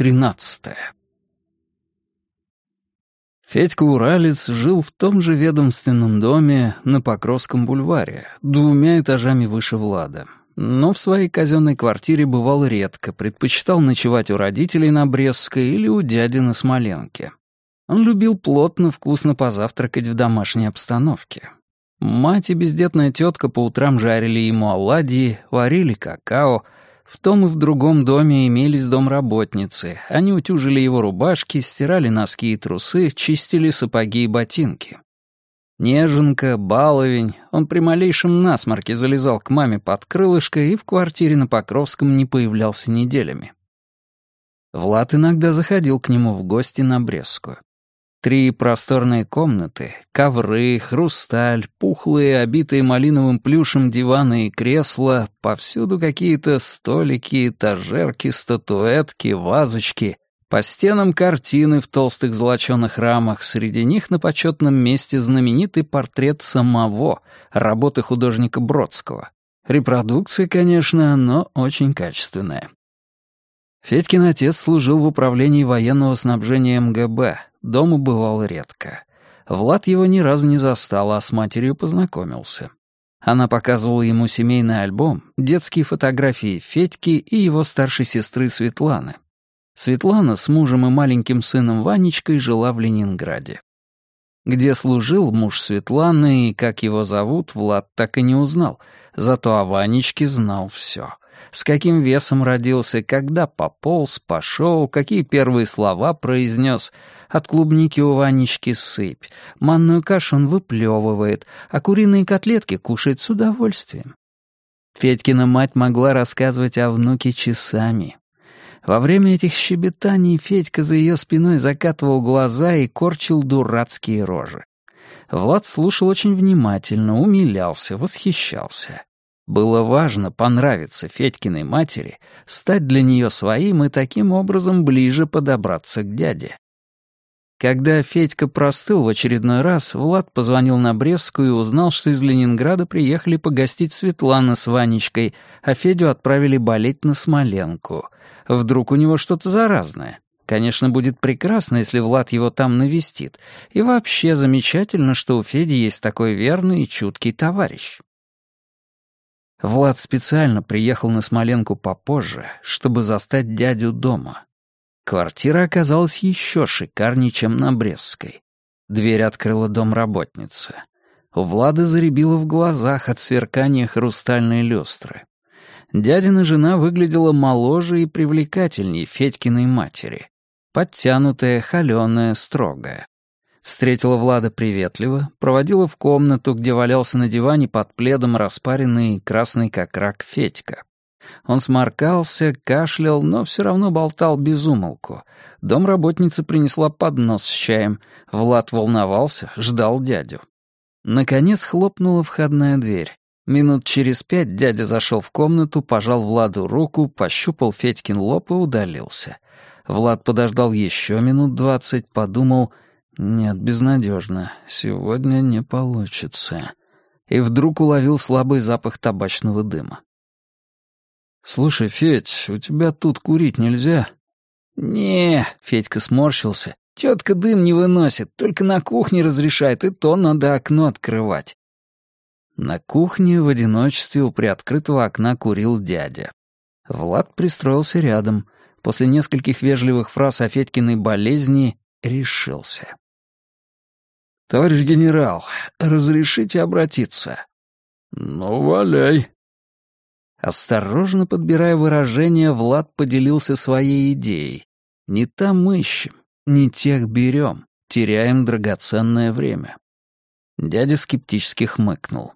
Глава 13 Федька Уралец жил в том же ведомственном доме на Покровском бульваре, двумя этажами выше Влада. Но в своей казенной квартире бывал редко, предпочитал ночевать у родителей на Брестской или у дяди на Смоленке. Он любил плотно, вкусно позавтракать в домашней обстановке. Мать и бездетная тетка по утрам жарили ему оладьи, варили какао — в том и в другом доме имелись домработницы. Они утюжили его рубашки, стирали носки и трусы, чистили сапоги и ботинки. Неженка, баловень, он при малейшем насморке залезал к маме под крылышко и в квартире на Покровском не появлялся неделями. Влад иногда заходил к нему в гости на Брестскую. Три просторные комнаты, ковры, хрусталь, пухлые, обитые малиновым плюшем диваны и кресла, повсюду какие-то столики, этажерки, статуэтки, вазочки, по стенам картины в толстых золочёных рамах, среди них на почетном месте знаменитый портрет самого, работы художника Бродского. Репродукция, конечно, но очень качественная. Федькин отец служил в управлении военного снабжения МГБ, дома бывал редко. Влад его ни разу не застал, а с матерью познакомился. Она показывала ему семейный альбом, детские фотографии Федьки и его старшей сестры Светланы. Светлана с мужем и маленьким сыном Ванечкой жила в Ленинграде. Где служил муж Светланы и как его зовут, Влад так и не узнал, зато о Ванечке знал все с каким весом родился, когда пополз, пошел, какие первые слова произнес. От клубники у Ванечки сыпь, манную кашу он выплевывает, а куриные котлетки кушает с удовольствием. Федькина мать могла рассказывать о внуке часами. Во время этих щебетаний Федька за ее спиной закатывал глаза и корчил дурацкие рожи. Влад слушал очень внимательно, умилялся, восхищался. Было важно понравиться Федькиной матери, стать для нее своим и таким образом ближе подобраться к дяде. Когда Федька простыл в очередной раз, Влад позвонил на Брестскую и узнал, что из Ленинграда приехали погостить Светлана с Ванечкой, а Федю отправили болеть на Смоленку. Вдруг у него что-то заразное. Конечно, будет прекрасно, если Влад его там навестит. И вообще замечательно, что у Феди есть такой верный и чуткий товарищ. Влад специально приехал на Смоленку попозже, чтобы застать дядю дома. Квартира оказалась еще шикарнее, чем на Брестской. Дверь открыла домработница. У Влада заребило в глазах от сверкания хрустальной люстры. Дядина жена выглядела моложе и привлекательнее Федькиной матери. Подтянутая, холёная, строгая. Встретила Влада приветливо, проводила в комнату, где валялся на диване под пледом распаренный красный как рак Федька. Он сморкался, кашлял, но все равно болтал без умолку. Домработница принесла поднос с чаем. Влад волновался, ждал дядю. Наконец хлопнула входная дверь. Минут через пять дядя зашел в комнату, пожал Владу руку, пощупал Федькин лоб и удалился. Влад подождал еще минут двадцать, подумал — нет, безнадежно. Сегодня не получится. И вдруг уловил слабый запах табачного дыма. «Слушай, Федь, у тебя тут курить нельзя?» «Не», — Федька сморщился. «Тетка дым не выносит, только на кухне разрешает, и то надо окно открывать». На кухне в одиночестве у приоткрытого окна курил дядя. Влад пристроился рядом. После нескольких вежливых фраз о Федькиной болезни решился. «Товарищ генерал, разрешите обратиться?» «Ну, валяй». Осторожно подбирая выражение, Влад поделился своей идеей. «Не там ищем, не тех берем, теряем драгоценное время». Дядя скептически хмыкнул.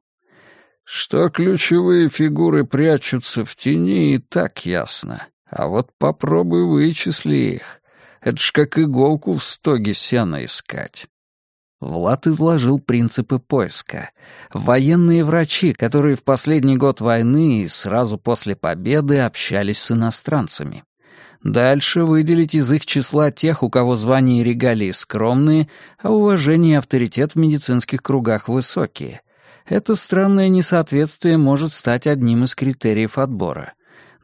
«Что ключевые фигуры прячутся в тени, и так ясно. А вот попробуй вычисли их. Это ж как иголку в стоге сена искать». Влад изложил принципы поиска. Военные врачи, которые в последний год войны и сразу после победы общались с иностранцами. Дальше выделить из их числа тех, у кого звания и регалии скромные, а уважение и авторитет в медицинских кругах высокие. Это странное несоответствие может стать одним из критериев отбора.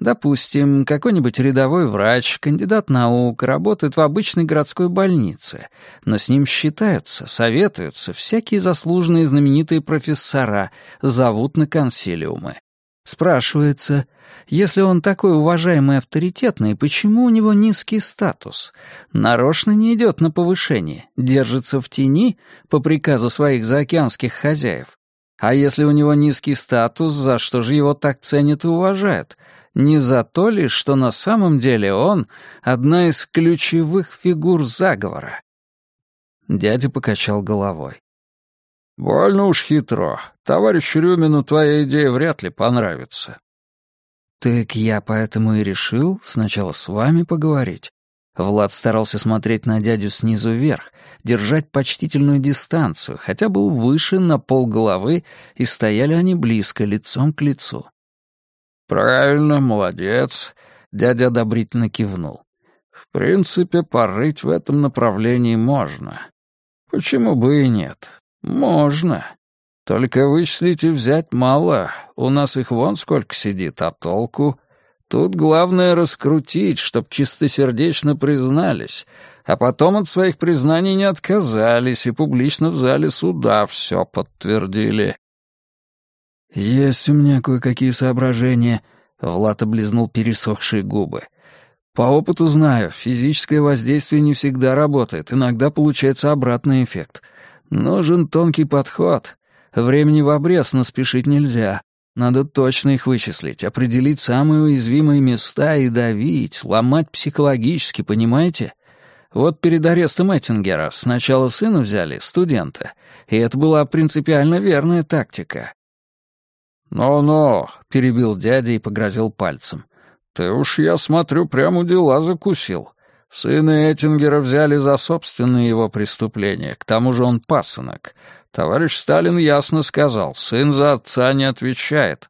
Допустим, какой-нибудь рядовой врач, кандидат наук, работает в обычной городской больнице, но с ним считаются, советуются всякие заслуженные знаменитые профессора, зовут на консилиумы. Спрашивается, если он такой уважаемый и авторитетный, почему у него низкий статус? Нарочно не идет на повышение, держится в тени по приказу своих заокеанских хозяев. А если у него низкий статус, за что же его так ценят и уважают? Не за то ли, что на самом деле он — одна из ключевых фигур заговора? Дядя покачал головой. «Больно уж хитро. Товарищу Рюмину твоя идея вряд ли понравится». «Так я поэтому и решил сначала с вами поговорить». Влад старался смотреть на дядю снизу вверх, держать почтительную дистанцию, хотя был выше на пол головы, и стояли они близко, лицом к лицу. «Правильно, молодец», — дядя одобрительно кивнул. «В принципе, порыть в этом направлении можно. Почему бы и нет? Можно. Только вычислить и взять мало. У нас их вон сколько сидит, а толку? Тут главное раскрутить, чтоб чистосердечно признались, а потом от своих признаний не отказались и публично в зале суда все подтвердили. «Есть у меня кое-какие соображения», — Влад облизнул пересохшие губы. «По опыту знаю, физическое воздействие не всегда работает, иногда получается обратный эффект. Нужен тонкий подход. Времени в обрез, но спешить нельзя. Надо точно их вычислить, определить самые уязвимые места и давить, ломать психологически, понимаете? Вот перед арестом Эттингера сначала сына взяли, студента, и это была принципиально верная тактика. «Ну-ну», — перебил дядя и погрозил пальцем. «Ты уж, я смотрю, прямо дела закусил. Сына Эттингера взяли за собственные его преступления, к тому же он пасынок. Товарищ Сталин ясно сказал, сын за отца не отвечает».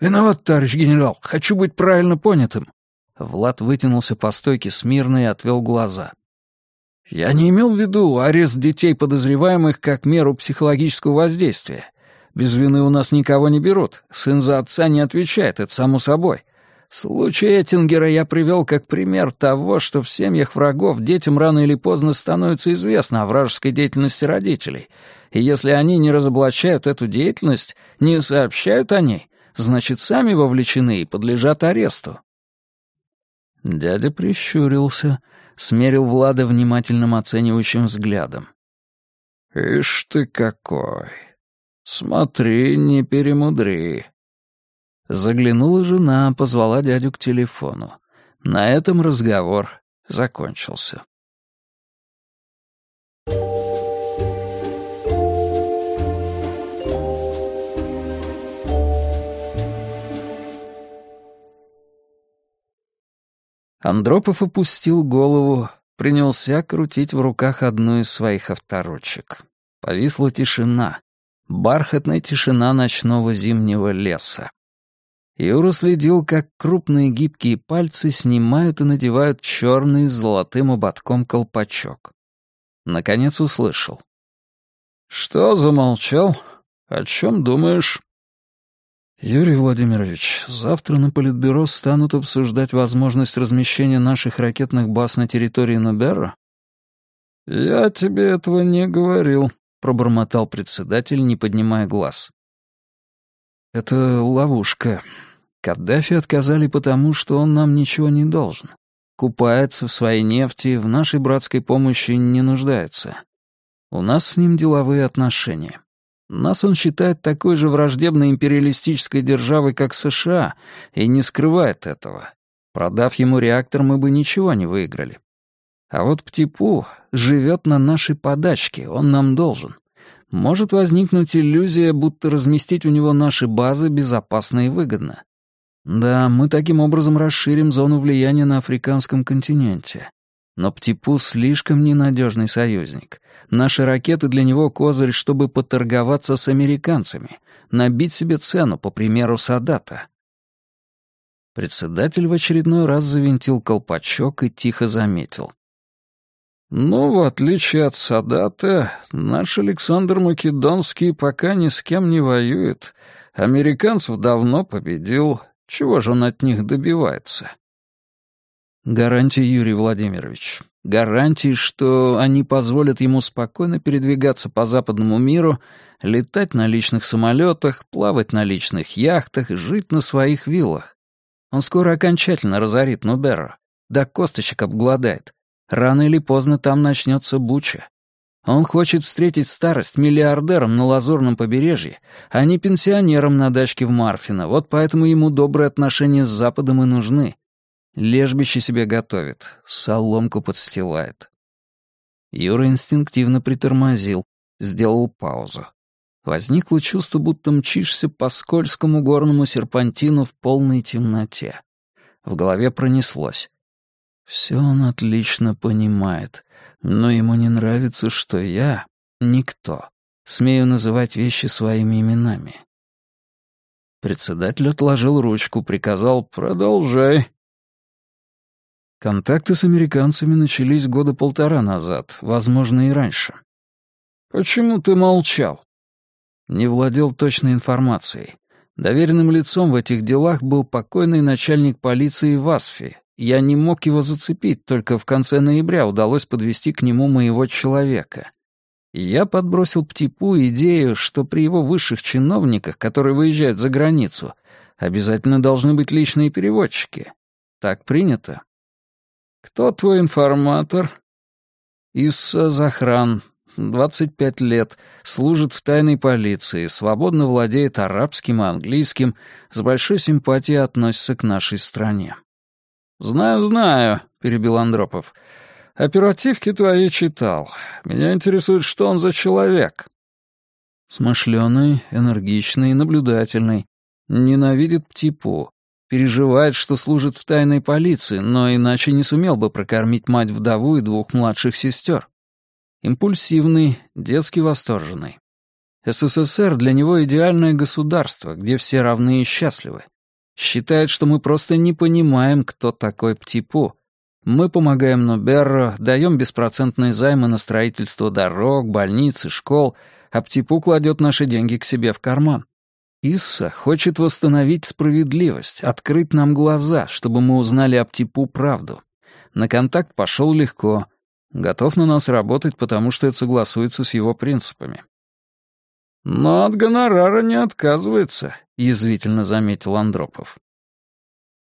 «Виноват, товарищ генерал, хочу быть правильно понятым». Влад вытянулся по стойке смирно и отвел глаза. «Я не имел в виду арест детей подозреваемых как меру психологического воздействия. Без вины у нас никого не берут. Сын за отца не отвечает, это само собой. Случай Эттингера я привел как пример того, что в семьях врагов детям рано или поздно становится известно о вражеской деятельности родителей. И если они не разоблачают эту деятельность, не сообщают о ней, значит, сами вовлечены и подлежат аресту. Дядя прищурился, смерил Влада внимательным оценивающим взглядом. «Ишь ты какой! «Смотри, не перемудри». Заглянула жена, позвала дядю к телефону. На этом разговор закончился. Андропов опустил голову, принялся крутить в руках одну из своих авторучек. Повисла тишина бархатная тишина ночного зимнего леса. Юра следил, как крупные гибкие пальцы снимают и надевают черный с золотым ободком колпачок. Наконец услышал. «Что замолчал? О чем думаешь?» «Юрий Владимирович, завтра на Политбюро станут обсуждать возможность размещения наших ракетных баз на территории Ноберра?» «Я тебе этого не говорил», — пробормотал председатель, не поднимая глаз. «Это ловушка. Каддафи отказали потому, что он нам ничего не должен. Купается в своей нефти, в нашей братской помощи не нуждается. У нас с ним деловые отношения. Нас он считает такой же враждебной империалистической державой, как США, и не скрывает этого. Продав ему реактор, мы бы ничего не выиграли. А вот Птипу живет на нашей подачке, он нам должен. Может возникнуть иллюзия, будто разместить у него наши базы безопасно и выгодно. Да, мы таким образом расширим зону влияния на африканском континенте. Но Птипу слишком ненадежный союзник. Наши ракеты для него козырь, чтобы поторговаться с американцами, набить себе цену, по примеру Садата. Председатель в очередной раз завинтил колпачок и тихо заметил. «Ну, в отличие от Садата, наш Александр Македонский пока ни с кем не воюет. Американцев давно победил. Чего же он от них добивается? Гарантии, Юрий Владимирович. Гарантии, что они позволят ему спокойно передвигаться по западному миру, летать на личных самолетах, плавать на личных яхтах, жить на своих виллах. Он скоро окончательно разорит Нуберро. До косточек обгладает. Рано или поздно там начнется буча. Он хочет встретить старость миллиардером на Лазурном побережье, а не пенсионером на дачке в Марфино. Вот поэтому ему добрые отношения с Западом и нужны. Лежбище себе готовит, соломку подстилает. Юра инстинктивно притормозил, сделал паузу. Возникло чувство, будто мчишься по скользкому горному серпантину в полной темноте. В голове пронеслось. Все он отлично понимает, но ему не нравится, что я, никто, смею называть вещи своими именами. Председатель отложил ручку, приказал «Продолжай». Контакты с американцами начались года полтора назад, возможно, и раньше. «Почему ты молчал?» Не владел точной информацией. Доверенным лицом в этих делах был покойный начальник полиции в Асфи, я не мог его зацепить, только в конце ноября удалось подвести к нему моего человека. Я подбросил Птипу идею, что при его высших чиновниках, которые выезжают за границу, обязательно должны быть личные переводчики. Так принято. «Кто твой информатор?» «Исса Захран, 25 лет, служит в тайной полиции, свободно владеет арабским и английским, с большой симпатией относится к нашей стране». «Знаю, знаю», — перебил Андропов. «Оперативки твои читал. Меня интересует, что он за человек». Смышленый, энергичный, наблюдательный. Ненавидит птипу. Переживает, что служит в тайной полиции, но иначе не сумел бы прокормить мать-вдову и двух младших сестер. Импульсивный, детски восторженный. СССР для него идеальное государство, где все равны и счастливы. Считает, что мы просто не понимаем, кто такой Птипу. Мы помогаем Нуберро, даем беспроцентные займы на строительство дорог, больниц и школ, а Птипу кладет наши деньги к себе в карман. Исса хочет восстановить справедливость, открыть нам глаза, чтобы мы узнали об Птипу правду. На контакт пошел легко. Готов на нас работать, потому что это согласуется с его принципами. «Но от гонорара не отказывается», — язвительно заметил Андропов.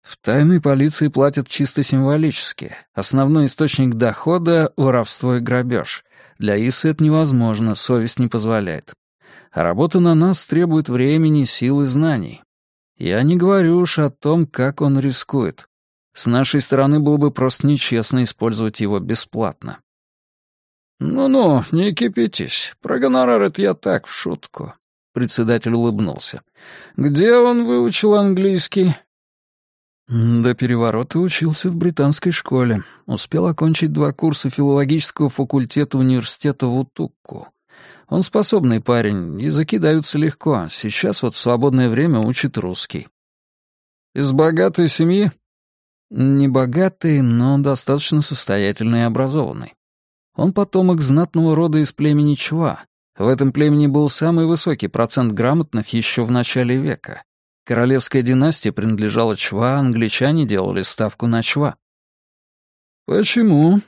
В тайной полиции платят чисто символически. Основной источник дохода — воровство и грабеж. Для Исы это невозможно, совесть не позволяет. А работа на нас требует времени, сил и знаний. Я не говорю уж о том, как он рискует. С нашей стороны было бы просто нечестно использовать его бесплатно. «Ну-ну, не кипятись. Про гонорар это я так, в шутку». Председатель улыбнулся. «Где он выучил английский?» До переворота учился в британской школе. Успел окончить два курса филологического факультета университета в Утукку. Он способный парень, языки даются легко. Сейчас вот в свободное время учит русский. «Из богатой семьи?» «Не богатый, но достаточно состоятельный и образованный. Он потомок знатного рода из племени Чва. В этом племени был самый высокий процент грамотных еще в начале века. Королевская династия принадлежала Чва, англичане делали ставку на Чва. Почему?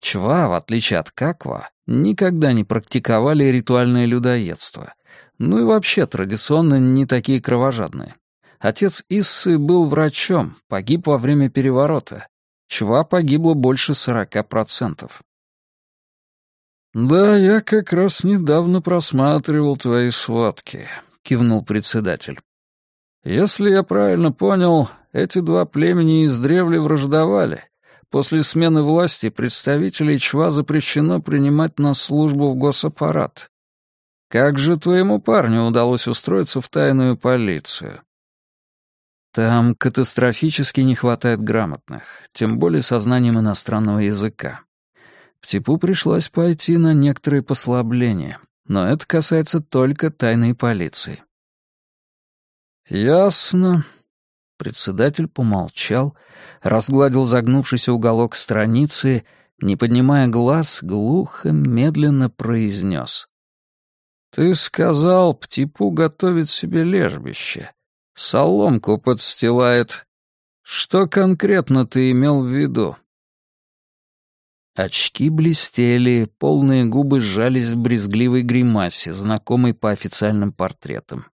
Чва, в отличие от Каква, никогда не практиковали ритуальное людоедство. Ну и вообще традиционно не такие кровожадные. Отец Иссы был врачом, погиб во время переворота. Чва погибло больше сорока процентов. «Да, я как раз недавно просматривал твои сводки», — кивнул председатель. «Если я правильно понял, эти два племени издревле враждовали. После смены власти представителей Чва запрещено принимать на службу в госаппарат. Как же твоему парню удалось устроиться в тайную полицию?» Там катастрофически не хватает грамотных, тем более со знанием иностранного языка. Птипу пришлось пойти на некоторые послабления, но это касается только тайной полиции. «Ясно». Председатель помолчал, разгладил загнувшийся уголок страницы, не поднимая глаз, глухо, медленно произнес. «Ты сказал, Птипу готовит себе лежбище. Соломку подстилает. Что конкретно ты имел в виду?» Очки блестели, полные губы сжались в брезгливой гримасе, знакомой по официальным портретам.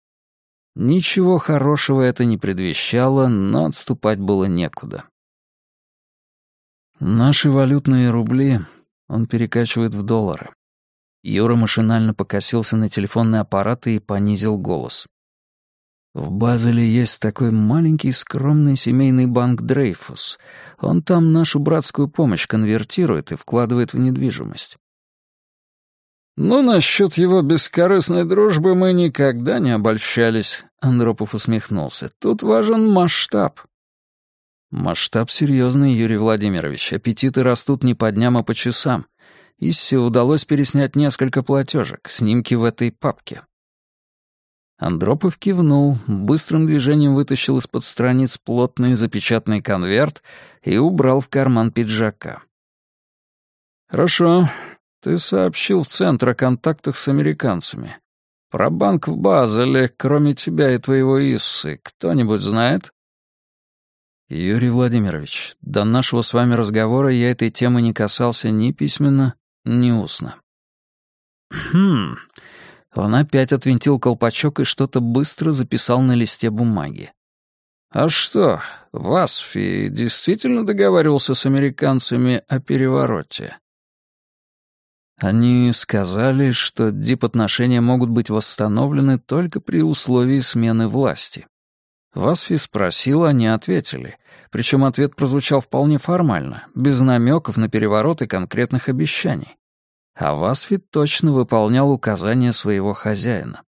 Ничего хорошего это не предвещало, но отступать было некуда. Наши валютные рубли он перекачивает в доллары. Юра машинально покосился на телефонный аппарат и понизил голос. В Базеле есть такой маленький скромный семейный банк Дрейфус. Он там нашу братскую помощь конвертирует и вкладывает в недвижимость. «Ну, насчет его бескорыстной дружбы мы никогда не обольщались», — Андропов усмехнулся. «Тут важен масштаб». «Масштаб серьезный, Юрий Владимирович. Аппетиты растут не по дням, а по часам. Иссе удалось переснять несколько платежек, снимки в этой папке. Андропов кивнул, быстрым движением вытащил из-под страниц плотный запечатанный конверт и убрал в карман пиджака. «Хорошо. Ты сообщил в Центр о контактах с американцами. Про банк в Базеле, кроме тебя и твоего Иссы, кто-нибудь знает?» «Юрий Владимирович, до нашего с вами разговора я этой темы не касался ни письменно, ни устно». «Хм...» Он опять отвинтил колпачок и что-то быстро записал на листе бумаги. «А что, Васфи действительно договаривался с американцами о перевороте?» Они сказали, что дипотношения могут быть восстановлены только при условии смены власти. Васфи спросил, они ответили. Причем ответ прозвучал вполне формально, без намеков на переворот и конкретных обещаний а Васфит точно выполнял указания своего хозяина.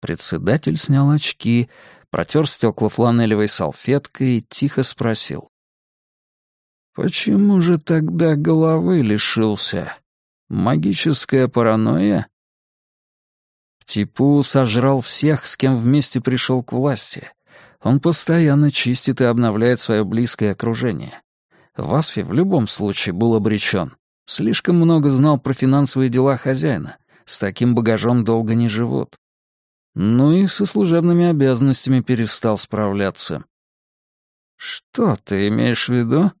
Председатель снял очки, протер стекла фланелевой салфеткой и тихо спросил. «Почему же тогда головы лишился? Магическая паранойя?» Типу сожрал всех, с кем вместе пришел к власти. Он постоянно чистит и обновляет свое близкое окружение. Васфи в любом случае был обречен. Слишком много знал про финансовые дела хозяина. С таким багажом долго не живут. Ну и со служебными обязанностями перестал справляться. «Что ты имеешь в виду?»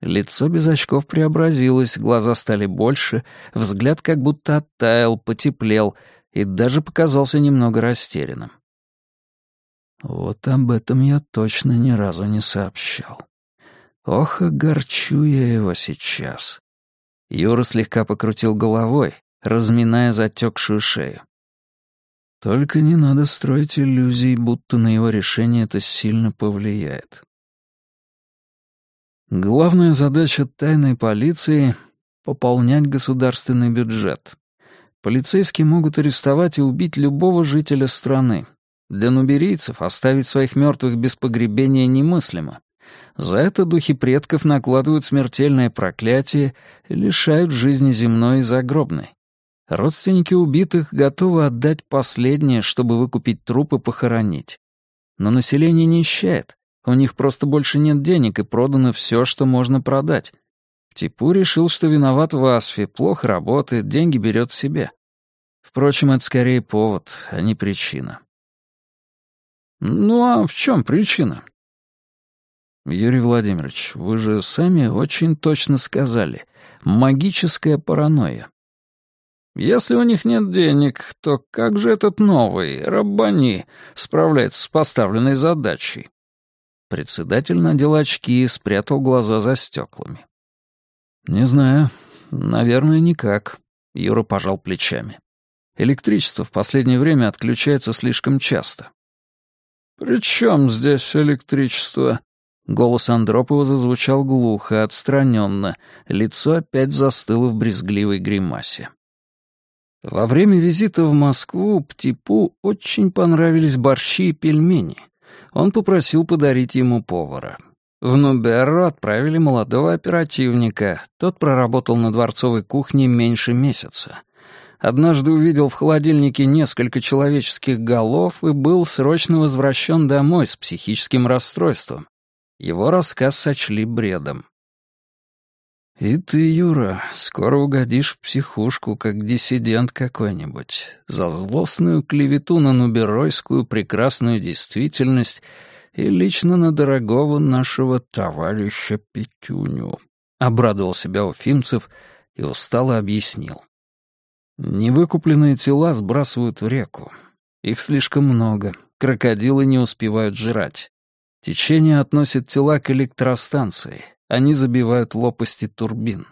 Лицо без очков преобразилось, глаза стали больше, взгляд как будто оттаял, потеплел и даже показался немного растерянным. Вот об этом я точно ни разу не сообщал. Ох, огорчу я его сейчас. Юра слегка покрутил головой, разминая затекшую шею. Только не надо строить иллюзий, будто на его решение это сильно повлияет. Главная задача тайной полиции — пополнять государственный бюджет. Полицейские могут арестовать и убить любого жителя страны. Для нуберийцев оставить своих мертвых без погребения немыслимо. За это духи предков накладывают смертельное проклятие лишают жизни земной и загробной. Родственники убитых готовы отдать последнее, чтобы выкупить труп и похоронить. Но население нищает, у них просто больше нет денег и продано все, что можно продать. Типу решил, что виноват в Асфе, плохо работает, деньги берет себе. Впрочем, это скорее повод, а не причина. Ну а в чем причина? «Юрий Владимирович, вы же сами очень точно сказали. Магическая паранойя. Если у них нет денег, то как же этот новый, Раббани, справляется с поставленной задачей?» Председатель надел очки и спрятал глаза за стеклами. «Не знаю. Наверное, никак», — Юра пожал плечами. «Электричество в последнее время отключается слишком часто». «При чем здесь электричество?» Голос Андропова зазвучал глухо, отстраненно, лицо опять застыло в брезгливой гримасе. Во время визита в Москву Птипу очень понравились борщи и пельмени. Он попросил подарить ему повара. В Нуберру отправили молодого оперативника. Тот проработал на дворцовой кухне меньше месяца. Однажды увидел в холодильнике несколько человеческих голов и был срочно возвращен домой с психическим расстройством. Его рассказ сочли бредом. «И ты, Юра, скоро угодишь в психушку, как диссидент какой-нибудь, за злостную клевету на нуберойскую прекрасную действительность и лично на дорогого нашего товарища Петюню», — обрадовал себя Уфимцев и устало объяснил. «Невыкупленные тела сбрасывают в реку. Их слишком много, крокодилы не успевают жрать. Течение относит тела к электростанции, они забивают лопасти турбин».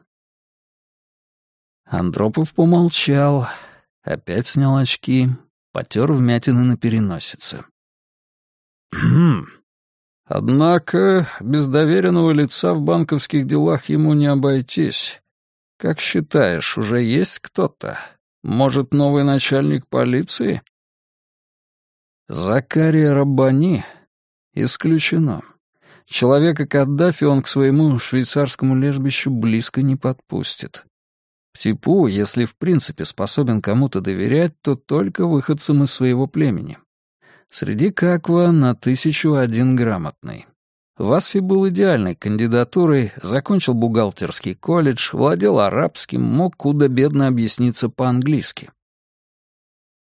Андропов помолчал, опять снял очки, потер вмятины на переносице. «Хм, Однако без доверенного лица в банковских делах ему не обойтись. Как считаешь, уже есть кто-то? Может, новый начальник полиции? Закария Раббани? Исключено. Человека Каддафи он к своему швейцарскому лежбищу близко не подпустит. Типу, если в принципе способен кому-то доверять, то только выходцам из своего племени. Среди Каква на тысячу один грамотный. Васфи был идеальной кандидатурой, закончил бухгалтерский колледж, владел арабским, мог худо-бедно объясниться по-английски.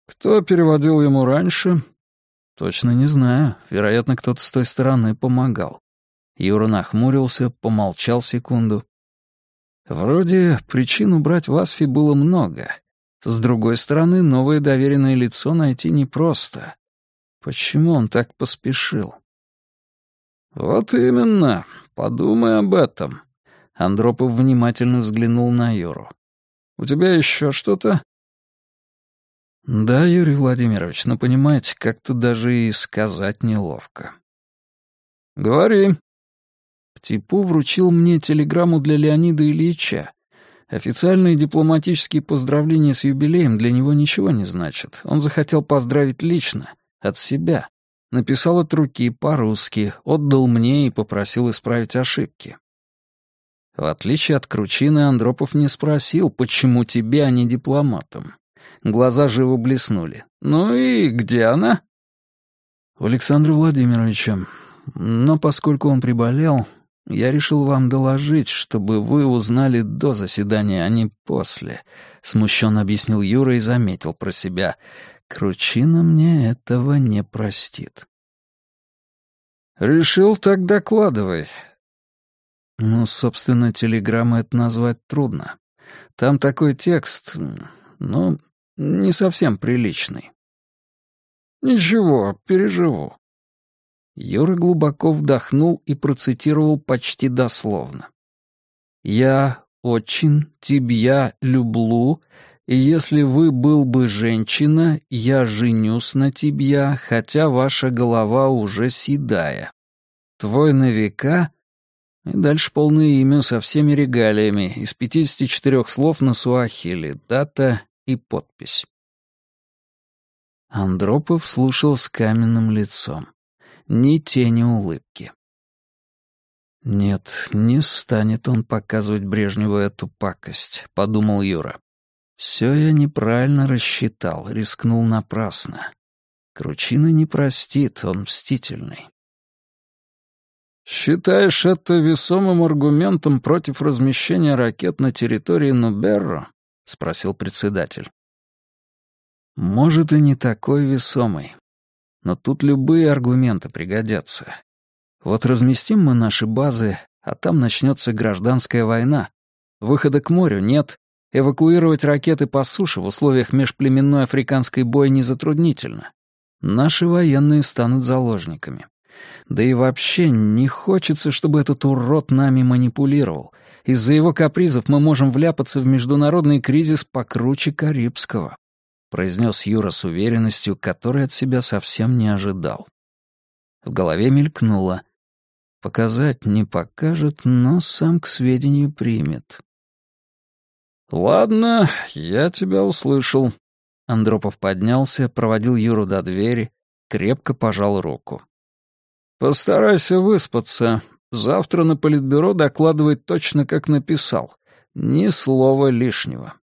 Кто переводил ему раньше? Точно не знаю. Вероятно, кто-то с той стороны помогал. Юра нахмурился, помолчал секунду. Вроде причин убрать Васфи было много. С другой стороны, новое доверенное лицо найти непросто. Почему он так поспешил? «Вот именно. Подумай об этом». Андропов внимательно взглянул на Юру. «У тебя еще что-то?» «Да, Юрий Владимирович, но понимаете, как-то даже и сказать неловко». «Говори». Птипу вручил мне телеграмму для Леонида Ильича. Официальные дипломатические поздравления с юбилеем для него ничего не значат. Он захотел поздравить лично, от себя. Написал от руки, по-русски, отдал мне и попросил исправить ошибки. В отличие от Кручины, Андропов не спросил, почему тебе, а не дипломатом. Глаза живо блеснули. «Ну и где она?» «У Александра Владимировича. Но поскольку он приболел, я решил вам доложить, чтобы вы узнали до заседания, а не после», — смущенно объяснил Юра и заметил про себя. Кручина мне этого не простит. «Решил, так докладывай». Ну, собственно, телеграммы это назвать трудно. Там такой текст, ну, не совсем приличный. «Ничего, переживу». Юра глубоко вдохнул и процитировал почти дословно. «Я очень тебя люблю и если вы был бы женщина, я женюсь на тебя, хотя ваша голова уже седая. Твой на века...» И дальше полное имя со всеми регалиями, из 54 слов на суахили, дата и подпись. Андропов слушал с каменным лицом. Ни тени улыбки. «Нет, не станет он показывать Брежневу эту пакость», — подумал Юра. Все я неправильно рассчитал, рискнул напрасно. Кручина не простит, он мстительный. «Считаешь это весомым аргументом против размещения ракет на территории Нуберро?» — спросил председатель. «Может, и не такой весомый. Но тут любые аргументы пригодятся. Вот разместим мы наши базы, а там начнется гражданская война. Выхода к морю нет, Эвакуировать ракеты по суше в условиях межплеменной африканской бойни затруднительно. Наши военные станут заложниками. Да и вообще не хочется, чтобы этот урод нами манипулировал. Из-за его капризов мы можем вляпаться в международный кризис покруче Карибского», — произнес Юра с уверенностью, которой от себя совсем не ожидал. В голове мелькнуло. Показать не покажет, но сам к сведению примет. «Ладно, я тебя услышал». Андропов поднялся, проводил Юру до двери, крепко пожал руку. «Постарайся выспаться. Завтра на политбюро докладывать точно, как написал. Ни слова лишнего».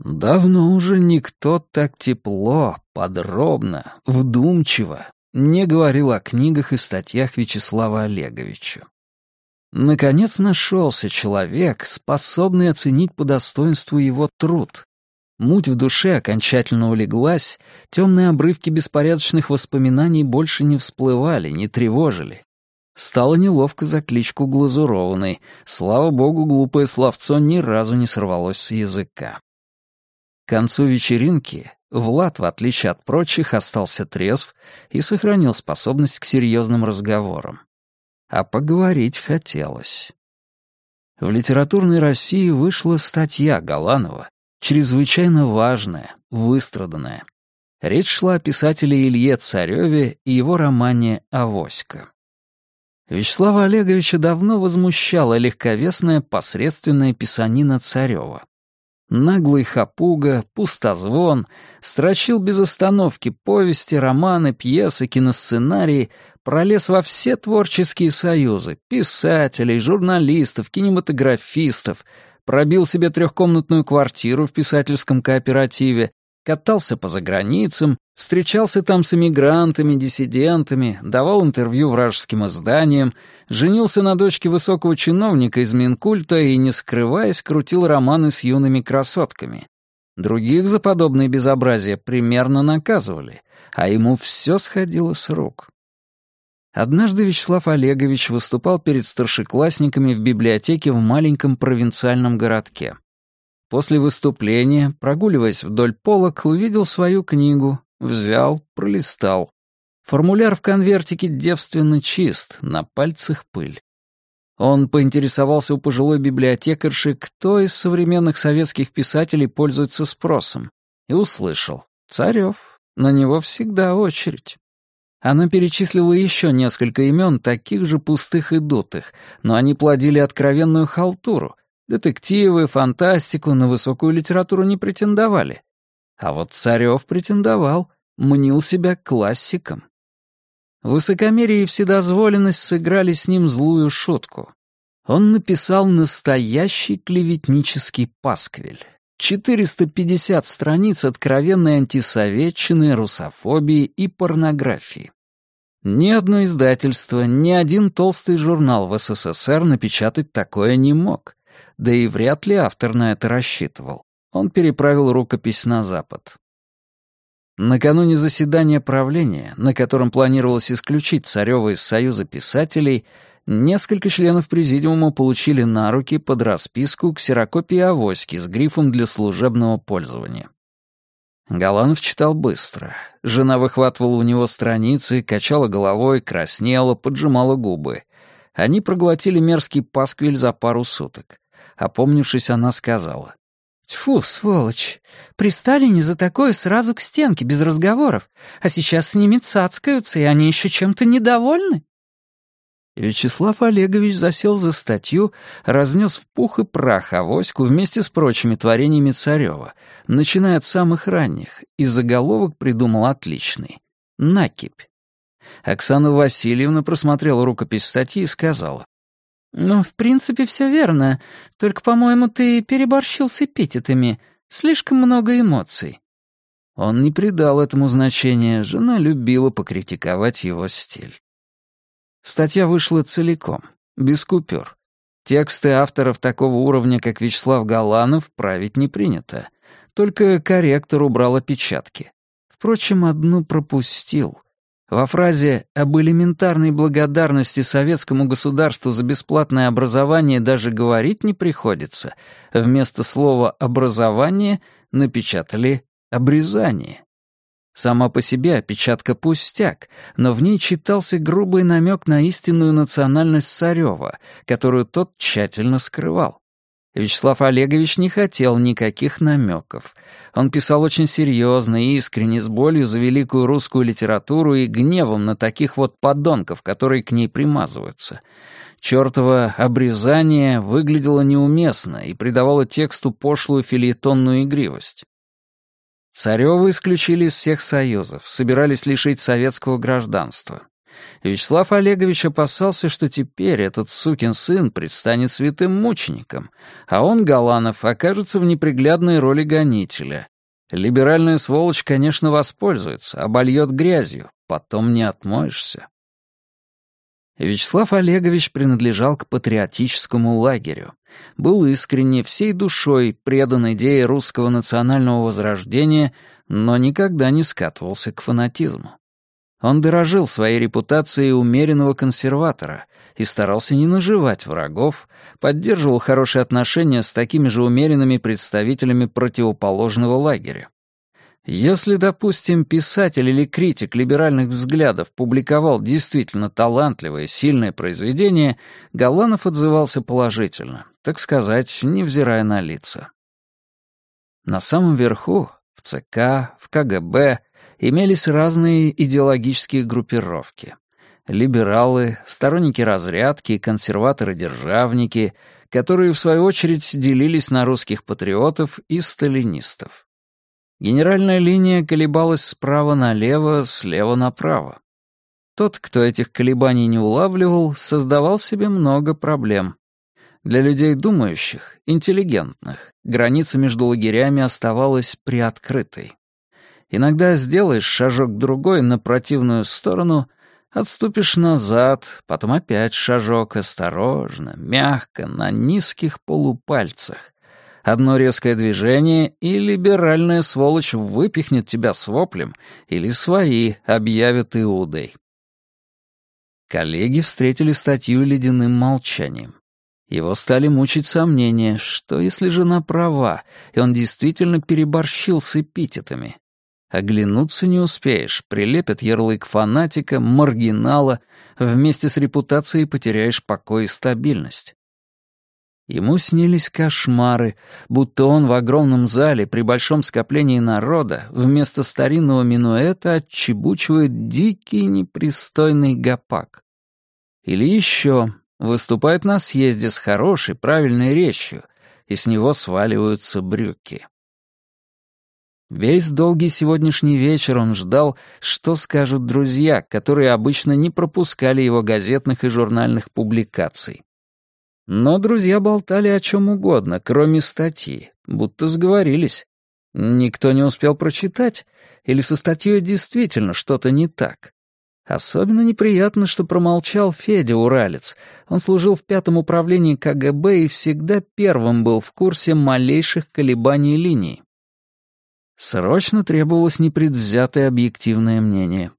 Давно уже никто так тепло, подробно, вдумчиво не говорил о книгах и статьях Вячеслава Олеговича. Наконец нашелся человек, способный оценить по достоинству его труд. Муть в душе окончательно улеглась, темные обрывки беспорядочных воспоминаний больше не всплывали, не тревожили. Стало неловко за кличку Глазурованной. Слава богу, глупое словцо ни разу не сорвалось с языка. К концу вечеринки Влад, в отличие от прочих, остался трезв и сохранил способность к серьезным разговорам а поговорить хотелось. В литературной России вышла статья Галанова, чрезвычайно важная, выстраданная. Речь шла о писателе Илье Цареве и его романе «Авоська». Вячеслава Олеговича давно возмущала легковесная посредственная писанина Царева. Наглый хапуга, пустозвон, строчил без остановки повести, романы, пьесы, киносценарии, пролез во все творческие союзы, писателей, журналистов, кинематографистов, пробил себе трехкомнатную квартиру в писательском кооперативе, катался по заграницам, встречался там с эмигрантами, диссидентами, давал интервью вражеским изданиям, женился на дочке высокого чиновника из Минкульта и, не скрываясь, крутил романы с юными красотками. Других за подобные безобразия примерно наказывали, а ему все сходило с рук. Однажды Вячеслав Олегович выступал перед старшеклассниками в библиотеке в маленьком провинциальном городке. После выступления, прогуливаясь вдоль полок, увидел свою книгу, взял, пролистал. Формуляр в конвертике девственно чист, на пальцах пыль. Он поинтересовался у пожилой библиотекарши, кто из современных советских писателей пользуется спросом, и услышал «Царев, на него всегда очередь». Она перечислила еще несколько имен, таких же пустых и дутых, но они плодили откровенную халтуру. Детективы, фантастику, на высокую литературу не претендовали. А вот Царев претендовал, мнил себя классиком. Высокомерие и вседозволенность сыграли с ним злую шутку. Он написал настоящий клеветнический пасквиль. 450 страниц откровенной антисоветчины, русофобии и порнографии. Ни одно издательство, ни один толстый журнал в СССР напечатать такое не мог. Да и вряд ли автор на это рассчитывал. Он переправил рукопись на Запад. Накануне заседания правления, на котором планировалось исключить Царёва из Союза писателей, несколько членов президиума получили на руки под расписку ксерокопии авоськи с грифом для служебного пользования. Галанов читал быстро. Жена выхватывала у него страницы, качала головой, краснела, поджимала губы. Они проглотили мерзкий пасквиль за пару суток. Опомнившись, она сказала. «Тьфу, сволочь! При Сталине за такое сразу к стенке, без разговоров. А сейчас с ними цацкаются, и они еще чем-то недовольны?» Вячеслав Олегович засел за статью, разнес в пух и прах авоську вместе с прочими творениями Царева, начиная от самых ранних, и заголовок придумал отличный — «Накипь». Оксана Васильевна просмотрела рукопись статьи и сказала, «Ну, в принципе, все верно, только, по-моему, ты переборщил с эпитетами, слишком много эмоций». Он не придал этому значения, жена любила покритиковать его стиль. Статья вышла целиком, без купюр. Тексты авторов такого уровня, как Вячеслав Галанов, править не принято. Только корректор убрал опечатки. Впрочем, одну пропустил. Во фразе «об элементарной благодарности советскому государству за бесплатное образование даже говорить не приходится», вместо слова «образование» напечатали «обрезание». Сама по себе опечатка пустяк, но в ней читался грубый намек на истинную национальность Царева, которую тот тщательно скрывал. Вячеслав Олегович не хотел никаких намеков. Он писал очень серьезно и искренне, с болью за великую русскую литературу и гневом на таких вот подонков, которые к ней примазываются. Чёртово обрезание выглядело неуместно и придавало тексту пошлую филетонную игривость. Царёва исключили из всех союзов, собирались лишить советского гражданства. Вячеслав Олегович опасался, что теперь этот сукин сын предстанет святым мучеником, а он, Галанов, окажется в неприглядной роли гонителя. Либеральная сволочь, конечно, воспользуется, обольет грязью, потом не отмоешься. Вячеслав Олегович принадлежал к патриотическому лагерю. Был искренне, всей душой предан идее русского национального возрождения, но никогда не скатывался к фанатизму. Он дорожил своей репутацией умеренного консерватора и старался не наживать врагов, поддерживал хорошие отношения с такими же умеренными представителями противоположного лагеря. Если, допустим, писатель или критик либеральных взглядов публиковал действительно талантливое, сильное произведение, Галанов отзывался положительно, так сказать, невзирая на лица. На самом верху, в ЦК, в КГБ, имелись разные идеологические группировки. Либералы, сторонники разрядки, консерваторы-державники, которые, в свою очередь, делились на русских патриотов и сталинистов. Генеральная линия колебалась справа налево, слева направо. Тот, кто этих колебаний не улавливал, создавал себе много проблем. Для людей думающих, интеллигентных, граница между лагерями оставалась приоткрытой. Иногда сделаешь шажок-другой на противную сторону, отступишь назад, потом опять шажок, осторожно, мягко, на низких полупальцах. Одно резкое движение, и либеральная сволочь выпихнет тебя с воплем, или свои объявят Иудой. Коллеги встретили статью ледяным молчанием. Его стали мучить сомнения, что если жена права, и он действительно переборщил с эпитетами. Оглянуться не успеешь, прилепят ярлык фанатика, маргинала, вместе с репутацией потеряешь покой и стабильность. Ему снились кошмары, будто он в огромном зале при большом скоплении народа вместо старинного минуэта отчебучивает дикий непристойный гопак. Или еще выступает на съезде с хорошей, правильной речью, и с него сваливаются брюки. Весь долгий сегодняшний вечер он ждал, что скажут друзья, которые обычно не пропускали его газетных и журнальных публикаций. Но друзья болтали о чем угодно, кроме статьи, будто сговорились. Никто не успел прочитать, или со статьей действительно что-то не так. Особенно неприятно, что промолчал Федя Уралец. Он служил в пятом управлении КГБ и всегда первым был в курсе малейших колебаний линии. Срочно требовалось непредвзятое объективное мнение.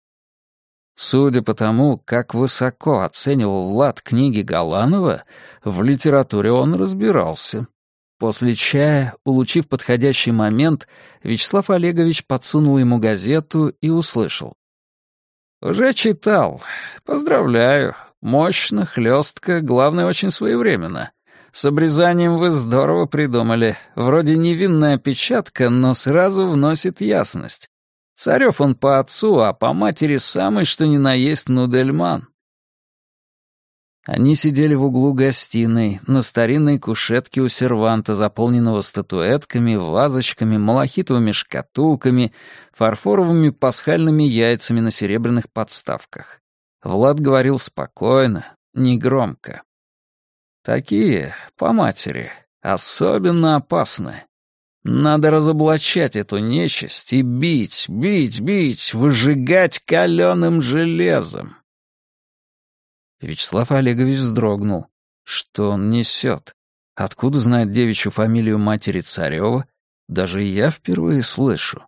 Судя по тому, как высоко оценивал Влад книги Галанова, в литературе он разбирался. После чая, улучив подходящий момент, Вячеслав Олегович подсунул ему газету и услышал. «Уже читал. Поздравляю. Мощно, хлестко, главное, очень своевременно. С обрезанием вы здорово придумали. Вроде невинная опечатка, но сразу вносит ясность. Царев он по отцу, а по матери самый что ни на есть нудельман. Они сидели в углу гостиной, на старинной кушетке у серванта, заполненного статуэтками, вазочками, малахитовыми шкатулками, фарфоровыми пасхальными яйцами на серебряных подставках. Влад говорил спокойно, негромко. «Такие, по матери, особенно опасны. Надо разоблачать эту нечисть и бить, бить, бить, выжигать каленым железом. Вячеслав Олегович вздрогнул. Что он несет? Откуда знает девичью фамилию матери Царева? Даже я впервые слышу.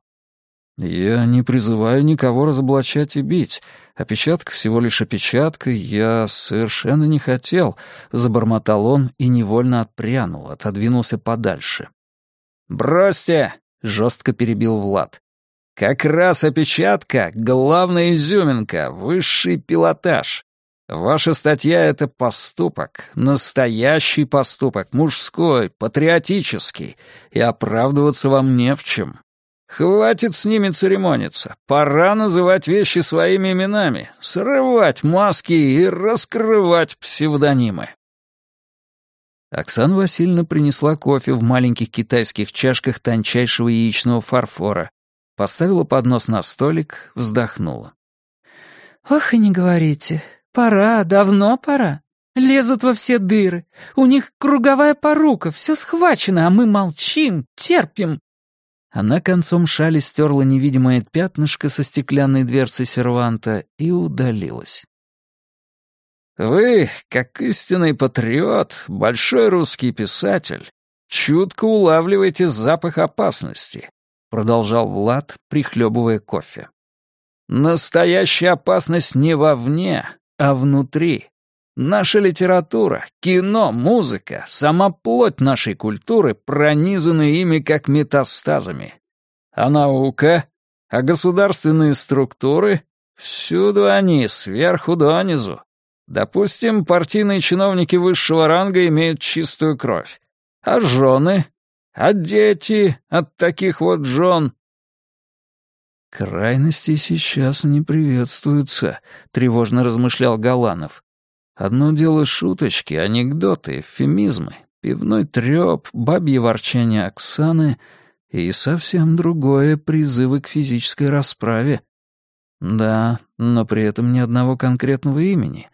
Я не призываю никого разоблачать и бить. Опечатка всего лишь опечатка, я совершенно не хотел, забормотал он и невольно отпрянул, отодвинулся подальше. «Бросьте!» — жестко перебил Влад. «Как раз опечатка — главная изюминка, высший пилотаж. Ваша статья — это поступок, настоящий поступок, мужской, патриотический, и оправдываться вам не в чем. Хватит с ними церемониться, пора называть вещи своими именами, срывать маски и раскрывать псевдонимы». Оксана Васильевна принесла кофе в маленьких китайских чашках тончайшего яичного фарфора, поставила поднос на столик, вздохнула. «Ох и не говорите. Пора, давно пора. Лезут во все дыры. У них круговая порука, все схвачено, а мы молчим, терпим». Она концом шали стерла невидимое пятнышко со стеклянной дверцей серванта и удалилась. «Вы, как истинный патриот, большой русский писатель, чутко улавливаете запах опасности», — продолжал Влад, прихлебывая кофе. «Настоящая опасность не вовне, а внутри. Наша литература, кино, музыка, сама плоть нашей культуры пронизаны ими как метастазами. А наука, а государственные структуры — всюду они, сверху донизу. Допустим, партийные чиновники высшего ранга имеют чистую кровь. А жены? А дети от таких вот жен? «Крайности сейчас не приветствуются», — тревожно размышлял Галанов. «Одно дело шуточки, анекдоты, эвфемизмы, пивной трёп, бабье ворчание Оксаны и совсем другое — призывы к физической расправе. Да, но при этом ни одного конкретного имени.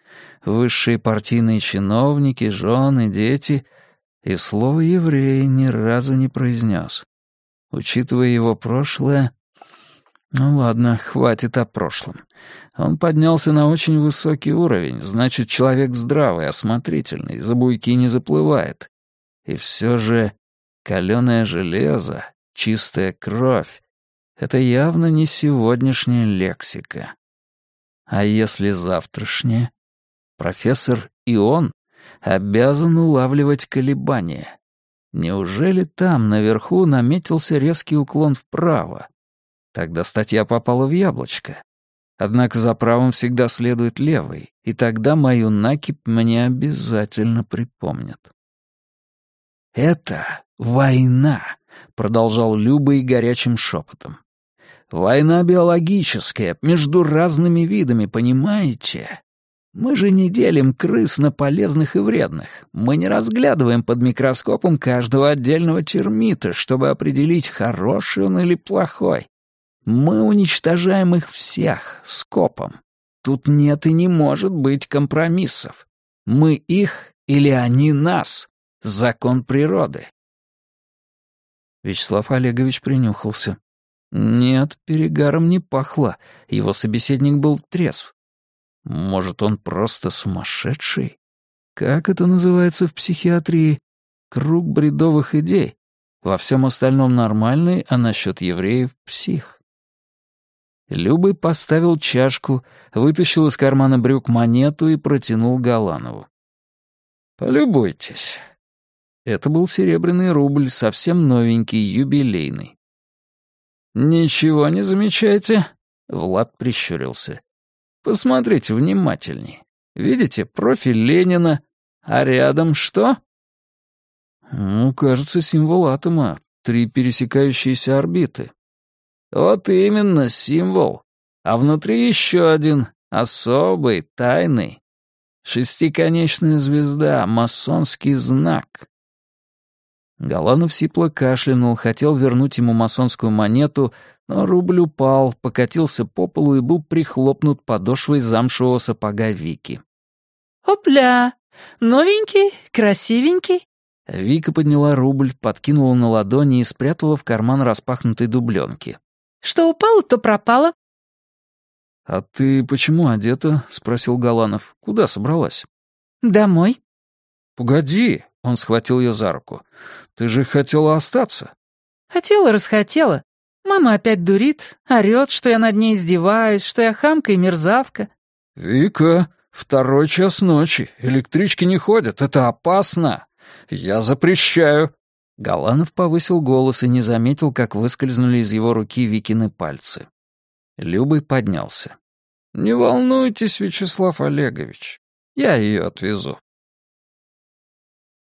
Высшие партийные чиновники, жены, дети — и слово «еврей» ни разу не произнес. Учитывая его прошлое, ну ладно, хватит о прошлом. Он поднялся на очень высокий уровень, значит, человек здравый, осмотрительный, за буйки не заплывает. И все же каленое железо, чистая кровь — это явно не сегодняшняя лексика. А если завтрашняя? Профессор и он обязан улавливать колебания. Неужели там, наверху, наметился резкий уклон вправо? Тогда статья попала в яблочко. Однако за правым всегда следует левый, и тогда мою накипь мне обязательно припомнят. «Это война», — продолжал Люба и горячим шепотом. «Война биологическая, между разными видами, понимаете? Мы же не делим крыс на полезных и вредных. Мы не разглядываем под микроскопом каждого отдельного термита, чтобы определить, хороший он или плохой. Мы уничтожаем их всех, скопом. Тут нет и не может быть компромиссов. Мы их или они нас. Закон природы. Вячеслав Олегович принюхался. Нет, перегаром не пахло. Его собеседник был трезв. Может, он просто сумасшедший? Как это называется в психиатрии? Круг бредовых идей. Во всем остальном нормальный, а насчет евреев — псих. Любый поставил чашку, вытащил из кармана брюк монету и протянул Галанову. «Полюбуйтесь». Это был серебряный рубль, совсем новенький, юбилейный. «Ничего не замечаете?» Влад прищурился. «Посмотрите внимательней. Видите, профиль Ленина, а рядом что?» «Ну, кажется, символ атома, три пересекающиеся орбиты». Вот именно, символ. А внутри еще один, особый, тайный. Шестиконечная звезда, масонский знак. Голанов сипло кашлянул, хотел вернуть ему масонскую монету, но рубль упал, покатился по полу и был прихлопнут подошвой замшевого сапога Вики. «Опля! Новенький, красивенький!» Вика подняла рубль, подкинула на ладони и спрятала в карман распахнутой дубленки. Что упало, то пропало». «А ты почему одета?» — спросил Галанов. «Куда собралась?» «Домой». «Погоди», — он схватил ее за руку. «Ты же хотела остаться». «Хотела, расхотела. Мама опять дурит, орёт, что я над ней издеваюсь, что я хамка и мерзавка». «Вика, второй час ночи, электрички не ходят, это опасно. Я запрещаю». Галанов повысил голос и не заметил, как выскользнули из его руки Викины пальцы. Любый поднялся. «Не волнуйтесь, Вячеслав Олегович, я ее отвезу».